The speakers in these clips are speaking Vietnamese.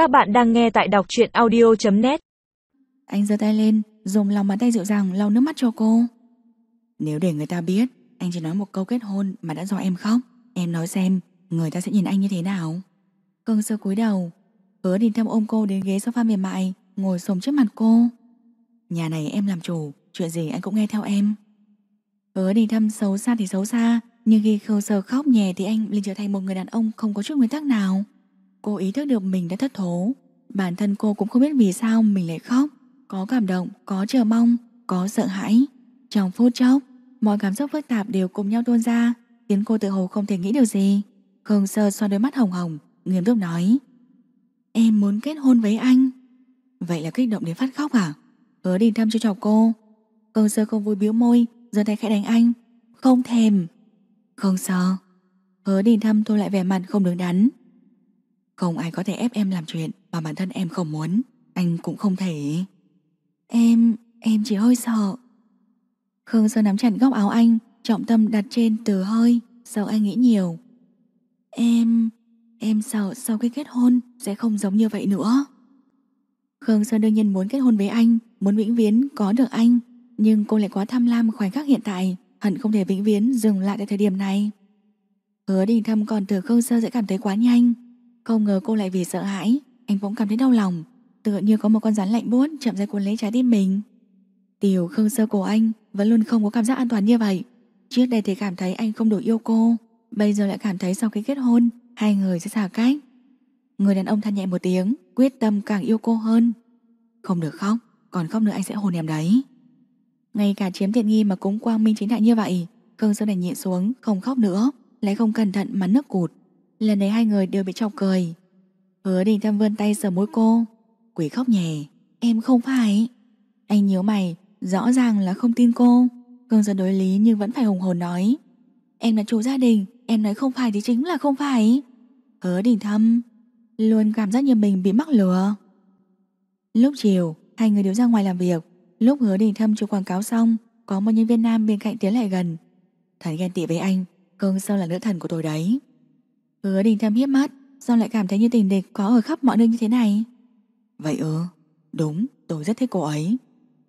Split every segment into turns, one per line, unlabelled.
Các bạn đang nghe tại đọc truyện audio.net
Anh giơ tay lên, dùng lòng bàn tay dịu dàng lau nước mắt cho cô. Nếu để người ta biết, anh chỉ nói một câu kết hôn mà đã do em khóc, em nói xem, người ta sẽ nhìn anh như thế nào. Cưng sơ cúi đầu, hứa đình thâm ôm cô đến ghế sofa mềm mại, ngồi xổm trước mặt cô. Nhà này em làm chủ, chuyện gì anh cũng nghe theo em. Hứa đình thâm xấu xa thì xấu xa, nhưng khi khâu sơ khóc nhẹ thì anh liền trở thành một người đàn ông không có chút nguyên tắc nào. Cô ý thức được mình đã thất thố. Bản thân cô cũng không biết vì sao mình lại khóc. Có cảm động, có chờ mong Có sợ hãi. Trong phút chốc, mọi cảm xúc phức tạp đều cùng nhau tuôn ra Khiến cô tự hồ không thể nghĩ điều gì. Khương sơ xoa đôi mắt hồng hồng Nghiêm túc nói Em muốn kết hôn với anh. Vậy là kích động đến phát khóc à? Hứa đình thăm cho chọc cô. Khương sơ không vui biếu môi giơ tay khẽ đánh anh Không thèm. Không sơ. Hứa đình thăm thôi lại vẻ mặt không đứng đắn không ai có thể ép em làm chuyện mà bản thân em không muốn. Anh cũng không thể. Em, em chỉ hơi sợ. Khương Sơn nắm chặt góc áo anh, trọng tâm đặt trên từ hơi, sợ anh nghĩ nhiều. Em, em sợ sau khi kết hôn sẽ không giống như vậy nữa. Khương Sơn đương nhiên muốn kết hôn với anh, muốn vĩnh viễn có được anh, nhưng cô lại quá tham lam khoảnh khắc hiện tại, hẳn không thể vĩnh viễn dừng lại tại thời điểm này. Hứa Đình Thâm còn từ Khương Sơn sẽ cảm thấy quá nhanh, không ngờ cô lại vì sợ hãi. Anh cũng cảm thấy đau lòng. Tựa như có một con rắn lạnh buốt chậm rãi cuốn lấy trái tim mình. Tiểu khương sơ của anh Vẫn luôn không có cảm giác an toàn như vậy. Trước đây thì cảm thấy anh không đủ yêu cô. Bây giờ lại cảm thấy sau khi kết hôn Hai người sẽ xa cách. Người đàn ông than nhẹ một tiếng Quyết tâm càng yêu cô hơn. Không được khóc, còn khóc nữa anh sẽ hồn em đấy. Ngay cả chiếm tiện nghi mà cũng quang minh chính đại như vậy Khương sơ đành nhịn xuống Không khóc nữa. Lại không cẩn thận mà nước cụt. Lần này hai người đều bị chọc cười. Hứa đình thâm vươn tay sờ mũi cô. Quỷ khóc nhè. Em không phải. Anh nhíu mày, Rõ ràng là không tin cô. Cương giật đối lý nhưng vẫn phải hùng hồn nói. Em là chủ gia đình, Em nói không phải thì chính là không phải. Hứa đình thâm Luôn cảm giác như mình bị mắc lừa. Lúc chiều, Hai người đều ra ngoài làm việc. Lúc hứa đình thâm chụp quảng cáo xong, Có một nhân viên nam bên cạnh tiến lại gần. Thần ghen tị với anh Cương sâu là nữ thần của tôi đấy. Hứa đình thâm hiếp mắt Sao lại cảm thấy như tình địch có ở khắp mọi nơi như thế này? Vậy ư? Đúng tôi rất thích cô ấy.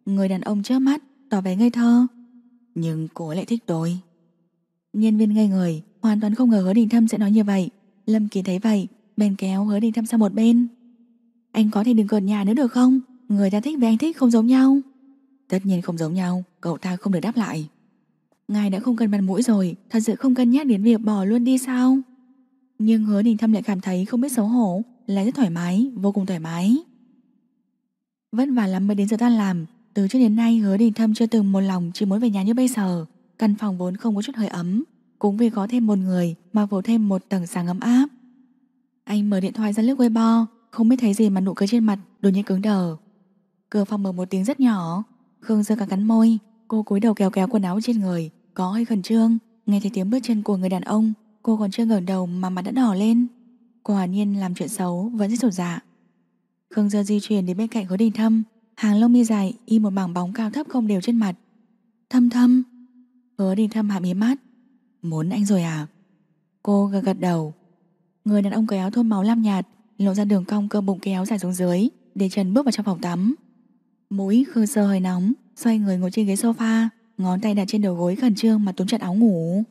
Người đàn ông chớp mắt tỏ vẻ ngây thơ. Nhưng cô ấy lại thích tôi. Nhân viên ngây người Hoàn toàn không ngờ hứa đình thâm sẽ nói như vậy. Lâm Kỳ thấy vậy Bèn kéo hứa đình thâm sang một bên. Anh có thể đừng cợt nhà nữa được không? Người ta thích với anh thích không giống nhau. Tất nhiên không giống nhau Cậu ta không được đáp lại. Ngài đã không cần mặt mũi rồi Thật sự không cân nhắc đến việc bỏ luôn đi sao nhưng hứa đình thâm lại cảm thấy không biết xấu hổ lại rất thoải mái, vô cùng thoải mái. Vất vả lắm mới đến giờ tan làm Từ trước đến nay hứa đình thâm chưa từng một lòng Chỉ muốn về nhà như bây giờ. Căn phòng vốn không có chút hơi ấm Cũng vì có thêm một người mà phủ thêm một tầng sáng ấm áp. Anh mở điện thoại ra lướt Weibo Không biết thấy gì mà nụ cười trên mặt đột nhiên cứng đờ. Cửa phòng mở một tiếng rất nhỏ Khương giơ cả cắn môi Cô cúi đầu kéo kéo quần áo trên người Có hơi khẩn trương Nghe thấy tiếng bước chân của người đàn ông. Cô còn chưa ngẩng đầu mà mặt đã đỏ lên. Cô hoàn nhiên làm chuyện xấu, vẫn rất sụt dạ. Khương Dơ di chuyển đến bên cạnh hứa đình thâm. Hàng lông mi dài y một mảng bóng cao thấp không đều trên mặt. Thâm thâm. Hứa đình thâm hạ mí mắt. Muốn anh rồi à? Cô gật gật đầu. Người đàn ông cởi áo thôn máu lam nhạt, Lộ ra đường cong cơ bụng kéo dài xuống dưới, Để chân bước vào trong phòng tắm. Mũi Khương Sơ hơi nóng, Xoay người ngồi trên ghế sofa, Ngón tay đặt trên đầu gối khẩn trương mà túm chặt áo ngủ.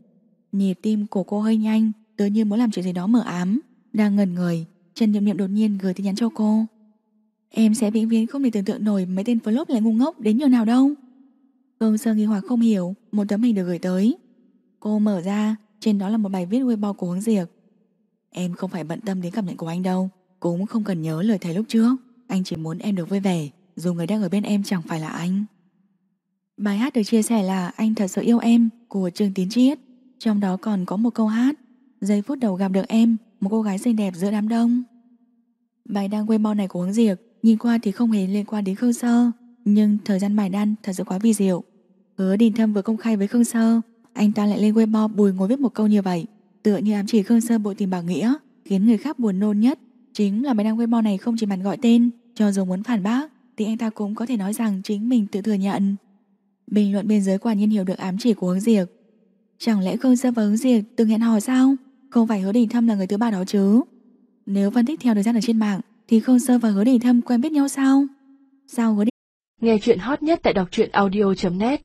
Nhịp tim của cô hơi nhanh Tớ như muốn làm chuyện gì đó mờ ám, Đang ngẩn người, Trần Niệm Niệm đột nhiên gửi tin nhắn cho cô. Em sẽ vĩnh viễn không thể tưởng tượng nổi Mấy tên flop lại ngu ngốc đến nhờ nào đâu. Cương sơ nghi hoặc không hiểu, Một tấm hình được gửi tới. Cô mở ra, Trên đó là một bài viết Weibo của hướng diệt Em không phải bận tâm đến cảm nhận của anh đâu, Cũng không cần nhớ lời thầy lúc trước. Anh chỉ muốn em được vui vẻ, Dù người đang ở bên em chẳng phải là anh. Bài hát được chia sẻ là Anh thật sự yêu em của Trương Tiến Chiết trong đó còn có một câu hát, Giây phút đầu gặp được em, Một cô gái xinh đẹp giữa đám đông. Bài đăng Weibo này của hướng diệp Nhìn qua thì không hề liên quan đến Khương Sơ, Nhưng thời gian bài đăng thật sự quá vi diệu. Hứa Đình Thâm vừa công khai với Khương Sơ, Anh ta lại lên Weibo bùi ngồi viết một câu như vậy, Tựa như ám chỉ Khương Sơ bội tìm bảo nghĩa, Khiến người khác buồn nôn nhất. Chính là bài đăng Weibo này không chỉ mặt gọi tên, Cho dù muốn phản bác, Thì anh ta cũng có thể nói rằng chính mình tự thừa nhận. Bình luận bên dưới quả nhiên hiểu được ám chỉ của hướng diệp Chẳng lẽ Khương Sơ và Hướng Diệt từng hẹn hò sao? Không phải hứa đình thâm là người thứ ba đó chứ? Nếu phân tích theo thời gian ở trên mạng, Thì Khương Sơ và Hứa Đình Thâm quen biết nhau sao? Sao Hứa Đình
Nghe chuyện hot nhất tại đọc truyện audio.net